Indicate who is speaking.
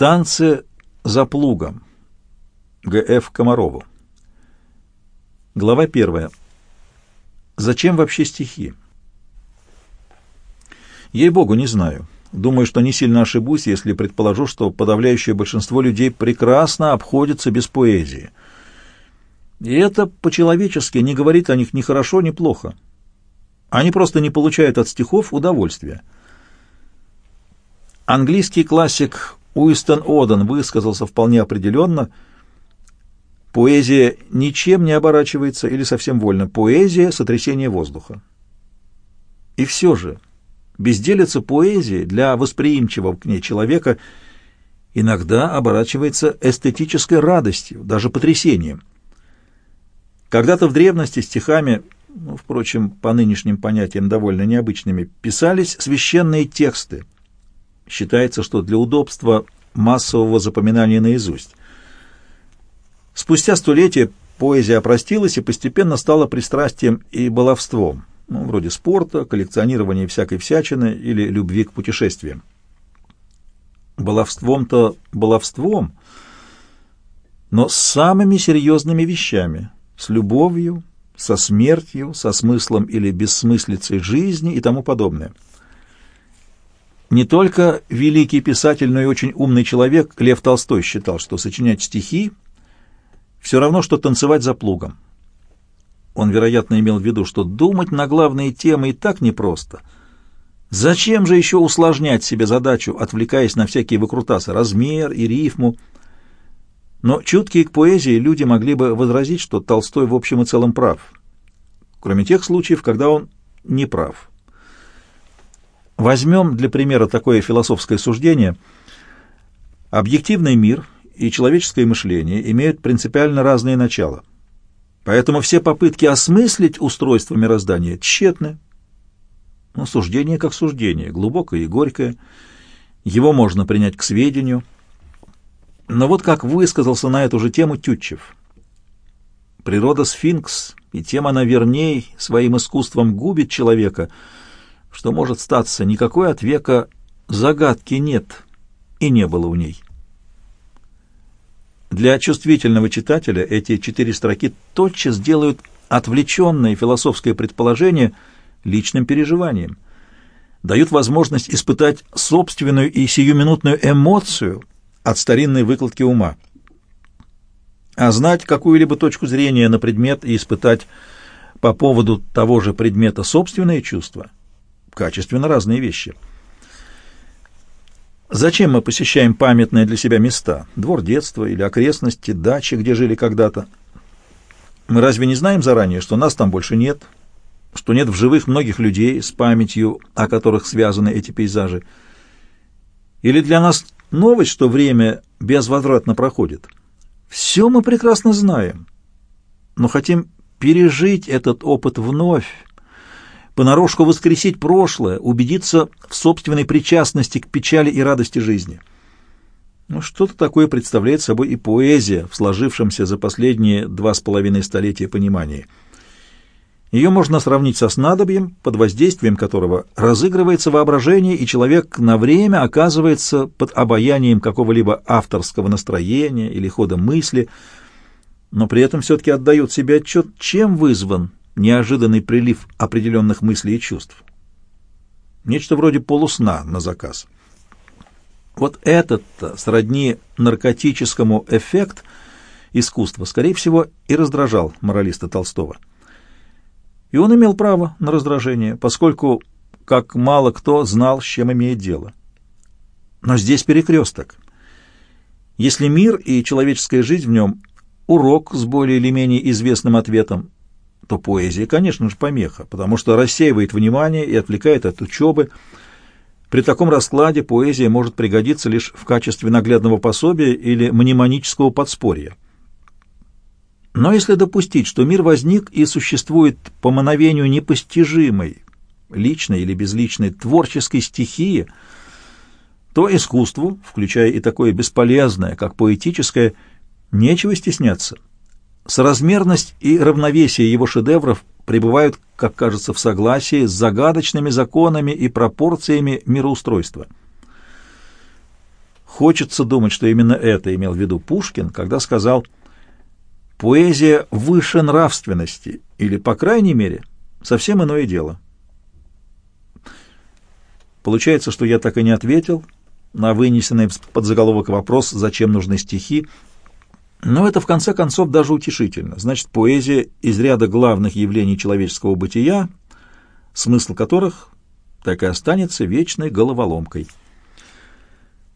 Speaker 1: Танцы за плугом. Г.Ф. Комарову. Глава первая. Зачем вообще стихи? Ей-богу, не знаю. Думаю, что не сильно ошибусь, если предположу, что подавляющее большинство людей прекрасно обходится без поэзии. И это по-человечески не говорит о них ни хорошо, ни плохо. Они просто не получают от стихов удовольствия. Английский классик Уистон Оден высказался вполне определенно. Поэзия ничем не оборачивается или совсем вольно. Поэзия — сотрясение воздуха. И все же безделица поэзии для восприимчивого к ней человека иногда оборачивается эстетической радостью, даже потрясением. Когда-то в древности стихами, ну, впрочем, по нынешним понятиям довольно необычными, писались священные тексты, Считается, что для удобства массового запоминания наизусть. Спустя столетия поэзия опростилась и постепенно стала пристрастием и баловством, ну, вроде спорта, коллекционирования всякой всячины или любви к путешествиям. Баловством-то баловством, но с самыми серьезными вещами, с любовью, со смертью, со смыслом или бессмыслицей жизни и тому подобное – не только великий писатель, но и очень умный человек Лев Толстой считал, что сочинять стихи все равно, что танцевать за плугом. Он, вероятно, имел в виду, что думать на главные темы и так непросто. Зачем же еще усложнять себе задачу, отвлекаясь на всякие выкрутасы, размер и рифму? Но чуткие к поэзии люди могли бы возразить, что Толстой в общем и целом прав, кроме тех случаев, когда он не прав. Возьмем для примера такое философское суждение. Объективный мир и человеческое мышление имеют принципиально разные начала. Поэтому все попытки осмыслить устройство мироздания тщетны. Но суждение как суждение, глубокое и горькое. Его можно принять к сведению. Но вот как высказался на эту же тему Тютчев. Природа сфинкс, и тем она верней своим искусством губит человека — что может статься никакой от века загадки нет и не было у ней. Для чувствительного читателя эти четыре строки тотчас делают отвлеченное философское предположение личным переживанием, дают возможность испытать собственную и сиюминутную эмоцию от старинной выкладки ума. А знать какую-либо точку зрения на предмет и испытать по поводу того же предмета собственные чувства – качественно разные вещи. Зачем мы посещаем памятные для себя места? Двор детства или окрестности, дачи, где жили когда-то? Мы разве не знаем заранее, что нас там больше нет, что нет в живых многих людей с памятью, о которых связаны эти пейзажи? Или для нас новость, что время безвозвратно проходит? Все мы прекрасно знаем, но хотим пережить этот опыт вновь, понарошку воскресить прошлое, убедиться в собственной причастности к печали и радости жизни. Ну, что-то такое представляет собой и поэзия в сложившемся за последние два с половиной столетия понимании. Ее можно сравнить со снадобьем, под воздействием которого разыгрывается воображение, и человек на время оказывается под обаянием какого-либо авторского настроения или хода мысли, но при этом все-таки отдает себе отчет, чем вызван неожиданный прилив определенных мыслей и чувств. Нечто вроде полусна на заказ. Вот этот-то сродни наркотическому эффект искусства, скорее всего, и раздражал моралиста Толстого. И он имел право на раздражение, поскольку, как мало кто знал, с чем имеет дело. Но здесь перекресток. Если мир и человеческая жизнь в нем — урок с более или менее известным ответом, то поэзия, конечно же, помеха, потому что рассеивает внимание и отвлекает от учебы. При таком раскладе поэзия может пригодиться лишь в качестве наглядного пособия или мнемонического подспорья. Но если допустить, что мир возник и существует по мановению непостижимой, личной или безличной творческой стихии, то искусству, включая и такое бесполезное, как поэтическое, нечего стесняться – Соразмерность и равновесие его шедевров пребывают, как кажется, в согласии с загадочными законами и пропорциями мироустройства. Хочется думать, что именно это имел в виду Пушкин, когда сказал «поэзия выше нравственности» или, по крайней мере, совсем иное дело. Получается, что я так и не ответил на вынесенный под заголовок вопрос «Зачем нужны стихи?», но это, в конце концов, даже утешительно. Значит, поэзия из ряда главных явлений человеческого бытия, смысл которых так и останется вечной головоломкой.